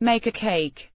make a cake.